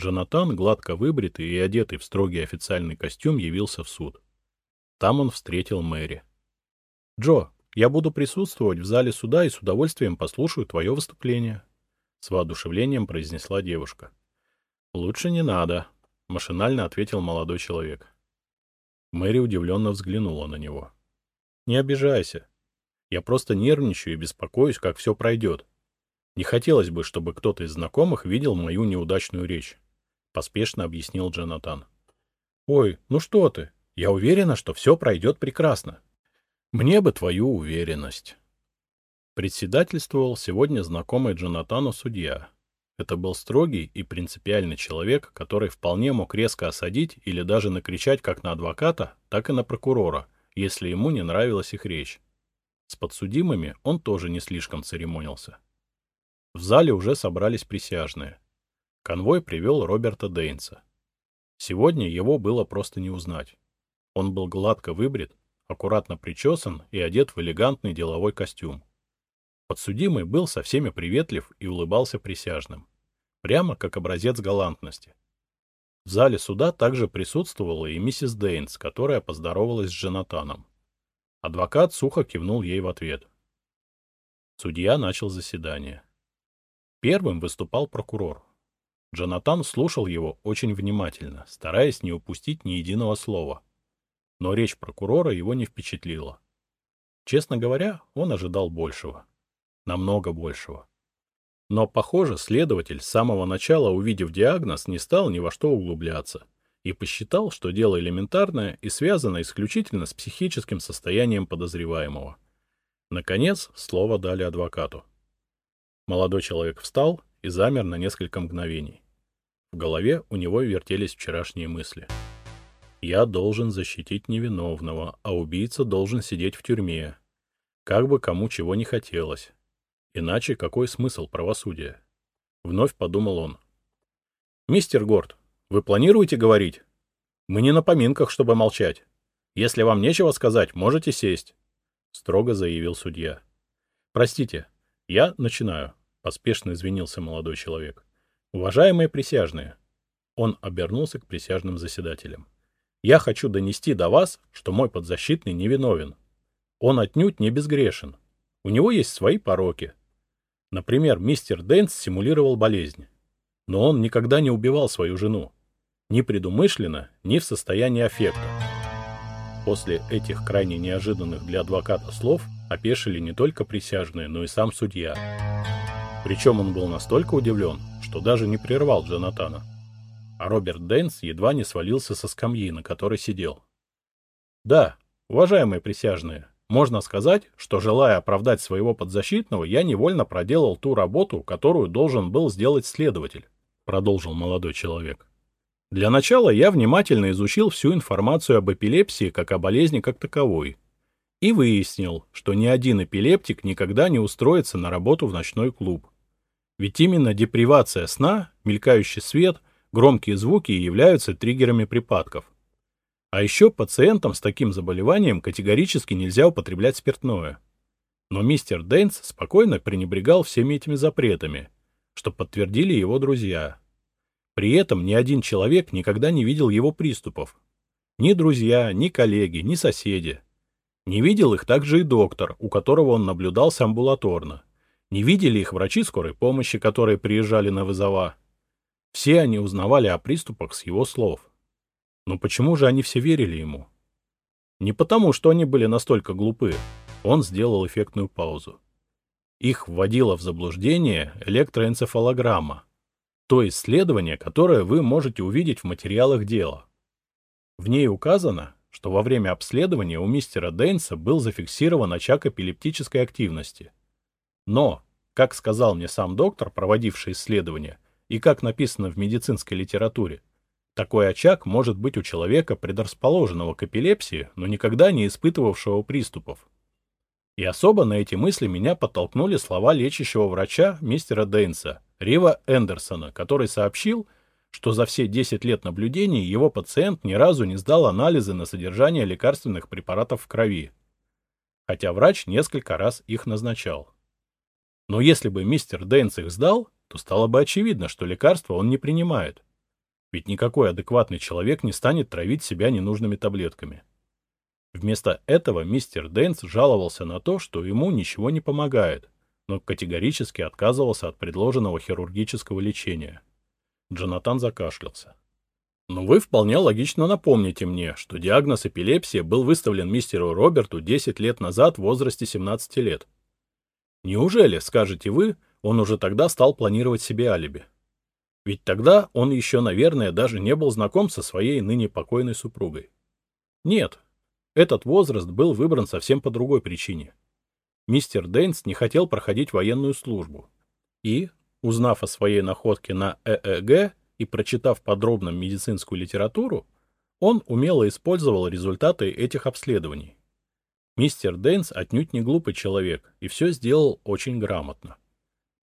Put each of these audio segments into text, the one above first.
Джонатан, гладко выбритый и одетый в строгий официальный костюм, явился в суд. Там он встретил Мэри. «Джо, я буду присутствовать в зале суда и с удовольствием послушаю твое выступление», — с воодушевлением произнесла девушка. «Лучше не надо», — машинально ответил молодой человек. Мэри удивленно взглянула на него. «Не обижайся. Я просто нервничаю и беспокоюсь, как все пройдет. Не хотелось бы, чтобы кто-то из знакомых видел мою неудачную речь», — поспешно объяснил Джонатан. «Ой, ну что ты? Я уверена, что все пройдет прекрасно. Мне бы твою уверенность». Председательствовал сегодня знакомый Джонатану судья. Это был строгий и принципиальный человек, который вполне мог резко осадить или даже накричать как на адвоката, так и на прокурора, если ему не нравилась их речь. С подсудимыми он тоже не слишком церемонился. В зале уже собрались присяжные. Конвой привел Роберта Дейнса. Сегодня его было просто не узнать. Он был гладко выбрит, аккуратно причесан и одет в элегантный деловой костюм. Подсудимый был со всеми приветлив и улыбался присяжным. Прямо как образец галантности. В зале суда также присутствовала и миссис Дейнс, которая поздоровалась с Джонатаном. Адвокат сухо кивнул ей в ответ. Судья начал заседание. Первым выступал прокурор. Джонатан слушал его очень внимательно, стараясь не упустить ни единого слова. Но речь прокурора его не впечатлила. Честно говоря, он ожидал большего. Намного большего. Но, похоже, следователь с самого начала, увидев диагноз, не стал ни во что углубляться и посчитал, что дело элементарное и связано исключительно с психическим состоянием подозреваемого. Наконец, слово дали адвокату. Молодой человек встал и замер на несколько мгновений. В голове у него вертелись вчерашние мысли. «Я должен защитить невиновного, а убийца должен сидеть в тюрьме. Как бы кому чего не хотелось. Иначе какой смысл правосудия?» Вновь подумал он. «Мистер Горд, вы планируете говорить? Мы не на поминках, чтобы молчать. Если вам нечего сказать, можете сесть», — строго заявил судья. «Простите, я начинаю». — поспешно извинился молодой человек. «Уважаемые присяжные!» Он обернулся к присяжным заседателям. «Я хочу донести до вас, что мой подзащитный невиновен. Он отнюдь не безгрешен. У него есть свои пороки. Например, мистер Дэнс симулировал болезнь. Но он никогда не убивал свою жену. Ни предумышленно, ни в состоянии аффекта. После этих крайне неожиданных для адвоката слов опешили не только присяжные, но и сам судья. Причем он был настолько удивлен, что даже не прервал Джонатана. А Роберт Дэнс едва не свалился со скамьи, на которой сидел. Да, уважаемые присяжные, можно сказать, что, желая оправдать своего подзащитного, я невольно проделал ту работу, которую должен был сделать следователь, продолжил молодой человек. Для начала я внимательно изучил всю информацию об эпилепсии как о болезни как таковой, и выяснил, что ни один эпилептик никогда не устроится на работу в ночной клуб. Ведь именно депривация сна, мелькающий свет, громкие звуки являются триггерами припадков. А еще пациентам с таким заболеванием категорически нельзя употреблять спиртное. Но мистер Дэнс спокойно пренебрегал всеми этими запретами, что подтвердили его друзья. При этом ни один человек никогда не видел его приступов. Ни друзья, ни коллеги, ни соседи. Не видел их также и доктор, у которого он наблюдался амбулаторно. Не видели их врачи скорой помощи, которые приезжали на вызова. Все они узнавали о приступах с его слов. Но почему же они все верили ему? Не потому, что они были настолько глупы. Он сделал эффектную паузу. Их вводила в заблуждение электроэнцефалограмма, то исследование, которое вы можете увидеть в материалах дела. В ней указано, что во время обследования у мистера Дейнса был зафиксирован очаг эпилептической активности. Но, как сказал мне сам доктор, проводивший исследование, и как написано в медицинской литературе, такой очаг может быть у человека, предрасположенного к эпилепсии, но никогда не испытывавшего приступов. И особо на эти мысли меня подтолкнули слова лечащего врача мистера Дейнса, Рива Эндерсона, который сообщил, что за все 10 лет наблюдений его пациент ни разу не сдал анализы на содержание лекарственных препаратов в крови, хотя врач несколько раз их назначал. Но если бы мистер Дейнс их сдал, то стало бы очевидно, что лекарства он не принимает. Ведь никакой адекватный человек не станет травить себя ненужными таблетками. Вместо этого мистер Дэнс жаловался на то, что ему ничего не помогает, но категорически отказывался от предложенного хирургического лечения. Джонатан закашлялся. Но вы вполне логично напомните мне, что диагноз эпилепсия был выставлен мистеру Роберту 10 лет назад в возрасте 17 лет. Неужели, скажете вы, он уже тогда стал планировать себе алиби? Ведь тогда он еще, наверное, даже не был знаком со своей ныне покойной супругой. Нет, этот возраст был выбран совсем по другой причине. Мистер Дейнс не хотел проходить военную службу. И, узнав о своей находке на ЭЭГ и прочитав подробно медицинскую литературу, он умело использовал результаты этих обследований. Мистер Дейнс отнюдь не глупый человек и все сделал очень грамотно.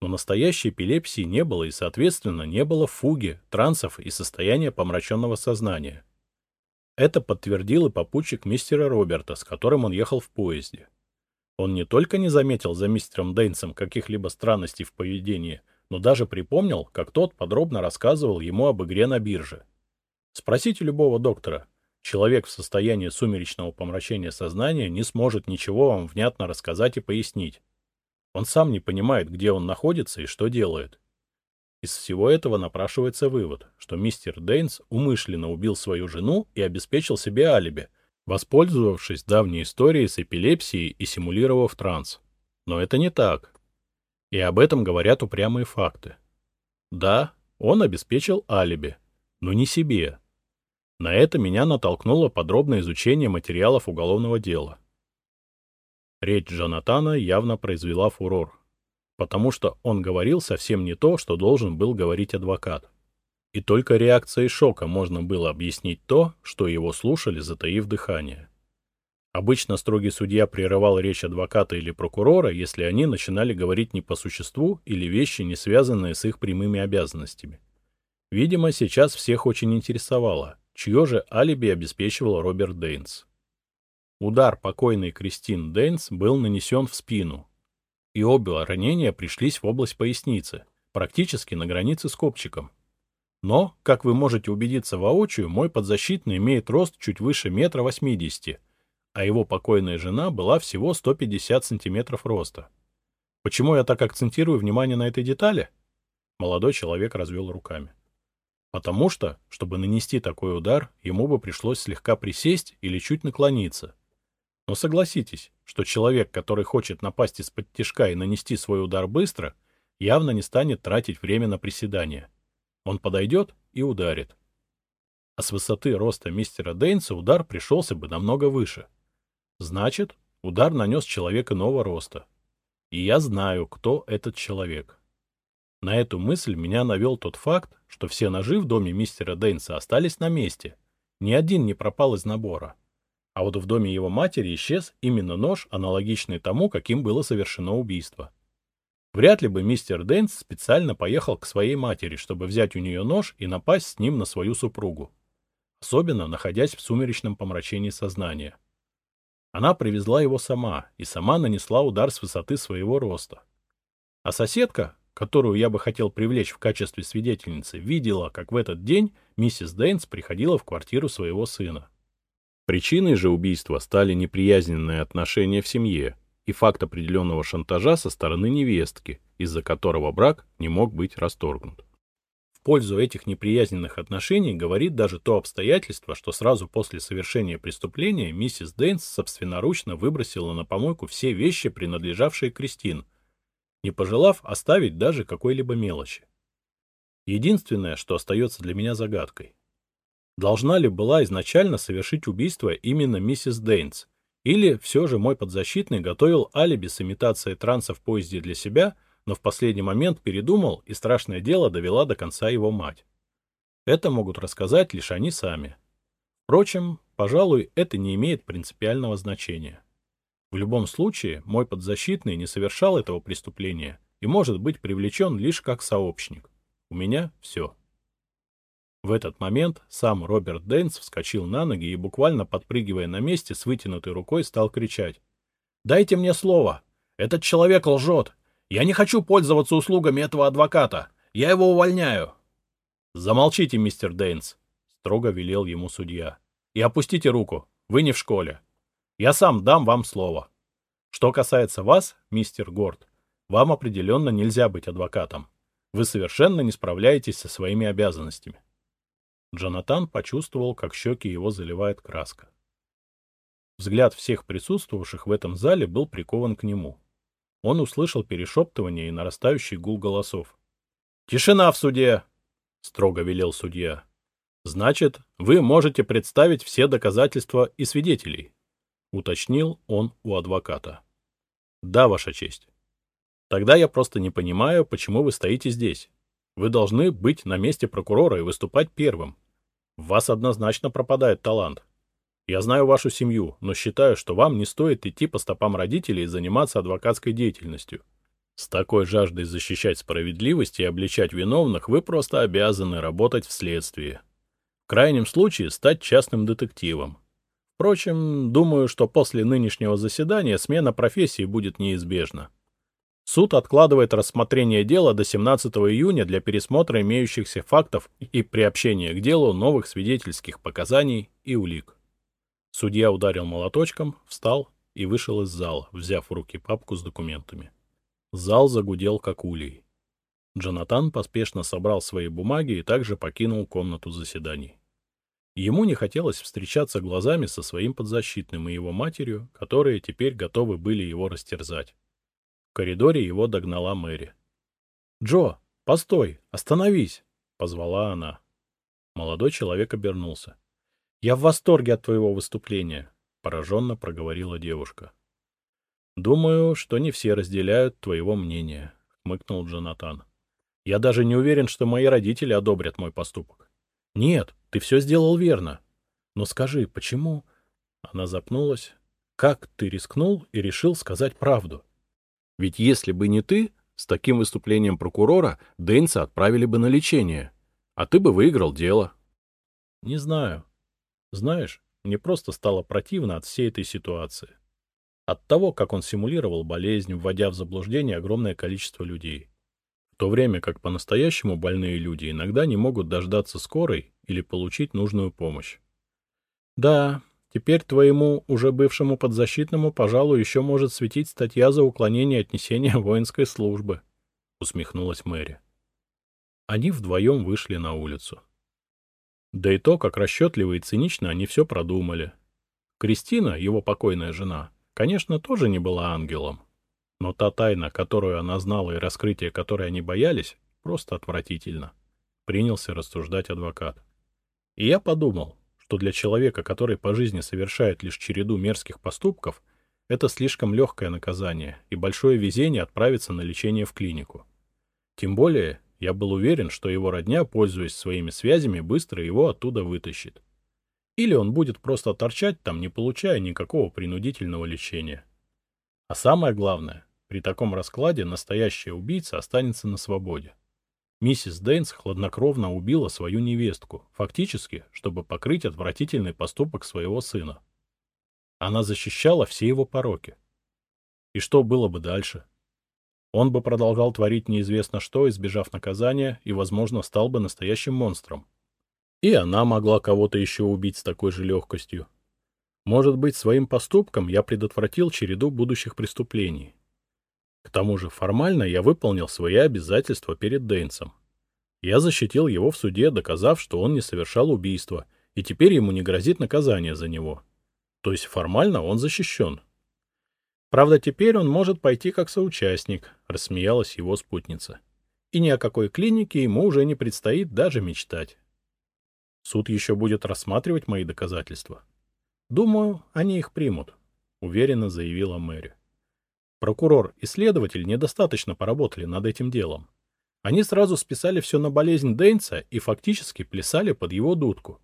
Но настоящей эпилепсии не было и, соответственно, не было фуги, трансов и состояния помраченного сознания. Это подтвердил и попутчик мистера Роберта, с которым он ехал в поезде. Он не только не заметил за мистером Дейнсом каких-либо странностей в поведении, но даже припомнил, как тот подробно рассказывал ему об игре на бирже. Спросите любого доктора. Человек в состоянии сумеречного помрачения сознания не сможет ничего вам внятно рассказать и пояснить. Он сам не понимает, где он находится и что делает. Из всего этого напрашивается вывод, что мистер Дейнс умышленно убил свою жену и обеспечил себе алиби, воспользовавшись давней историей с эпилепсией и симулировав транс. Но это не так. И об этом говорят упрямые факты. Да, он обеспечил алиби, но не себе. На это меня натолкнуло подробное изучение материалов уголовного дела. Речь Джонатана явно произвела фурор, потому что он говорил совсем не то, что должен был говорить адвокат. И только реакцией шока можно было объяснить то, что его слушали, затаив дыхание. Обычно строгий судья прерывал речь адвоката или прокурора, если они начинали говорить не по существу или вещи, не связанные с их прямыми обязанностями. Видимо, сейчас всех очень интересовало, чье же алиби обеспечивал Роберт Дейнс. Удар покойной Кристин Дейнс был нанесен в спину, и обе ранения пришлись в область поясницы, практически на границе с копчиком. Но, как вы можете убедиться воочию, мой подзащитный имеет рост чуть выше метра восьмидесяти, а его покойная жена была всего 150 сантиметров роста. Почему я так акцентирую внимание на этой детали? Молодой человек развел руками. Потому что, чтобы нанести такой удар, ему бы пришлось слегка присесть или чуть наклониться. Но согласитесь, что человек, который хочет напасть из-под тишка и нанести свой удар быстро, явно не станет тратить время на приседания. Он подойдет и ударит. А с высоты роста мистера Дейнса удар пришелся бы намного выше. Значит, удар нанес человек иного роста. И я знаю, кто этот человек. На эту мысль меня навел тот факт, что все ножи в доме мистера Дейнса остались на месте. Ни один не пропал из набора. А вот в доме его матери исчез именно нож, аналогичный тому, каким было совершено убийство. Вряд ли бы мистер Дэнс специально поехал к своей матери, чтобы взять у нее нож и напасть с ним на свою супругу. Особенно находясь в сумеречном помрачении сознания. Она привезла его сама и сама нанесла удар с высоты своего роста. А соседка, которую я бы хотел привлечь в качестве свидетельницы, видела, как в этот день миссис Дэйнс приходила в квартиру своего сына. Причиной же убийства стали неприязненные отношения в семье, и факт определенного шантажа со стороны невестки, из-за которого брак не мог быть расторгнут. В пользу этих неприязненных отношений говорит даже то обстоятельство, что сразу после совершения преступления миссис Дейнс собственноручно выбросила на помойку все вещи, принадлежавшие Кристин, не пожелав оставить даже какой-либо мелочи. Единственное, что остается для меня загадкой. Должна ли была изначально совершить убийство именно миссис Дейнс, или все же мой подзащитный готовил алиби с имитацией транса в поезде для себя, но в последний момент передумал, и страшное дело довела до конца его мать. Это могут рассказать лишь они сами. Впрочем, пожалуй, это не имеет принципиального значения. В любом случае, мой подзащитный не совершал этого преступления и может быть привлечен лишь как сообщник. У меня все. В этот момент сам Роберт Дэнс вскочил на ноги и, буквально подпрыгивая на месте, с вытянутой рукой стал кричать. «Дайте мне слово! Этот человек лжет! Я не хочу пользоваться услугами этого адвоката! Я его увольняю!» Замолчите, мистер Дейнс, строго велел ему судья. И опустите руку, вы не в школе. Я сам дам вам слово. Что касается вас, мистер Горд, вам определенно нельзя быть адвокатом. Вы совершенно не справляетесь со своими обязанностями. Джонатан почувствовал, как щеки его заливает краска. Взгляд всех присутствовавших в этом зале был прикован к нему. Он услышал перешептывание и нарастающий гул голосов. «Тишина в суде!» — строго велел судья. «Значит, вы можете представить все доказательства и свидетелей», — уточнил он у адвоката. «Да, Ваша честь». «Тогда я просто не понимаю, почему вы стоите здесь. Вы должны быть на месте прокурора и выступать первым. В вас однозначно пропадает талант. Я знаю вашу семью, но считаю, что вам не стоит идти по стопам родителей и заниматься адвокатской деятельностью. С такой жаждой защищать справедливость и обличать виновных вы просто обязаны работать в следствии. В крайнем случае стать частным детективом. Впрочем, думаю, что после нынешнего заседания смена профессии будет неизбежна. Суд откладывает рассмотрение дела до 17 июня для пересмотра имеющихся фактов и приобщения к делу новых свидетельских показаний и улик. Судья ударил молоточком, встал и вышел из зала, взяв в руки папку с документами. Зал загудел как улей. Джонатан поспешно собрал свои бумаги и также покинул комнату заседаний. Ему не хотелось встречаться глазами со своим подзащитным и его матерью, которые теперь готовы были его растерзать коридоре его догнала Мэри. «Джо, постой, остановись!» — позвала она. Молодой человек обернулся. «Я в восторге от твоего выступления», — пораженно проговорила девушка. «Думаю, что не все разделяют твоего мнения», — хмыкнул Джонатан. «Я даже не уверен, что мои родители одобрят мой поступок». «Нет, ты все сделал верно. Но скажи, почему...» Она запнулась. «Как ты рискнул и решил сказать правду?» Ведь если бы не ты, с таким выступлением прокурора Дэнса отправили бы на лечение, а ты бы выиграл дело. Не знаю. Знаешь, мне просто стало противно от всей этой ситуации. От того, как он симулировал болезнь, вводя в заблуждение огромное количество людей. В то время как по-настоящему больные люди иногда не могут дождаться скорой или получить нужную помощь. Да, Теперь твоему уже бывшему подзащитному, пожалуй, еще может светить статья за уклонение от несения воинской службы, — усмехнулась Мэри. Они вдвоем вышли на улицу. Да и то, как расчетливо и цинично они все продумали. Кристина, его покойная жена, конечно, тоже не была ангелом. Но та тайна, которую она знала и раскрытие которой они боялись, просто отвратительно. Принялся рассуждать адвокат. И я подумал, что для человека, который по жизни совершает лишь череду мерзких поступков, это слишком легкое наказание и большое везение отправиться на лечение в клинику. Тем более, я был уверен, что его родня, пользуясь своими связями, быстро его оттуда вытащит. Или он будет просто торчать там, не получая никакого принудительного лечения. А самое главное, при таком раскладе настоящая убийца останется на свободе. Миссис Дейнс хладнокровно убила свою невестку, фактически, чтобы покрыть отвратительный поступок своего сына. Она защищала все его пороки. И что было бы дальше? Он бы продолжал творить неизвестно что, избежав наказания, и, возможно, стал бы настоящим монстром. И она могла кого-то еще убить с такой же легкостью. Может быть, своим поступком я предотвратил череду будущих преступлений. Тому же формально я выполнил свои обязательства перед Дейнсом. Я защитил его в суде, доказав, что он не совершал убийства, и теперь ему не грозит наказание за него. То есть формально он защищен. Правда, теперь он может пойти как соучастник, рассмеялась его спутница. И ни о какой клинике ему уже не предстоит даже мечтать. Суд еще будет рассматривать мои доказательства. Думаю, они их примут, уверенно заявила Мэри. Прокурор и следователь недостаточно поработали над этим делом. Они сразу списали все на болезнь Дейнса и фактически плясали под его дудку.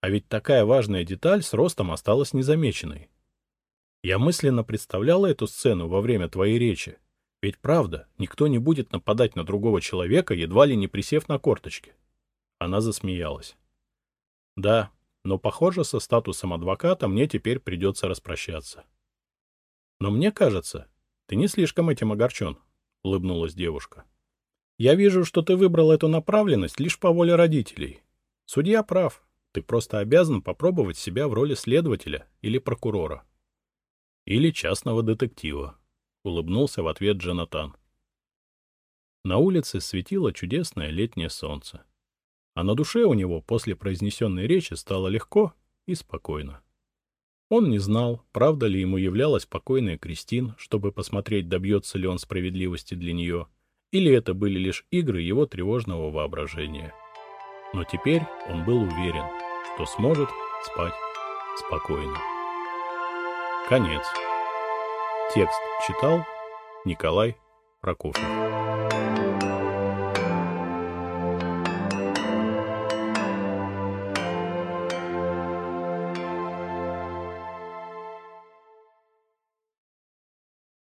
А ведь такая важная деталь с ростом осталась незамеченной. Я мысленно представляла эту сцену во время твоей речи. Ведь правда, никто не будет нападать на другого человека, едва ли не присев на корточки. Она засмеялась. Да, но, похоже, со статусом адвоката мне теперь придется распрощаться. Но мне кажется, ты не слишком этим огорчен, — улыбнулась девушка. Я вижу, что ты выбрал эту направленность лишь по воле родителей. Судья прав. Ты просто обязан попробовать себя в роли следователя или прокурора. Или частного детектива, — улыбнулся в ответ Джонатан. На улице светило чудесное летнее солнце. А на душе у него после произнесенной речи стало легко и спокойно. Он не знал, правда ли ему являлась покойная Кристин, чтобы посмотреть, добьется ли он справедливости для нее — или это были лишь игры его тревожного воображения. Но теперь он был уверен, что сможет спать спокойно. Конец. Текст читал Николай Прокофьев.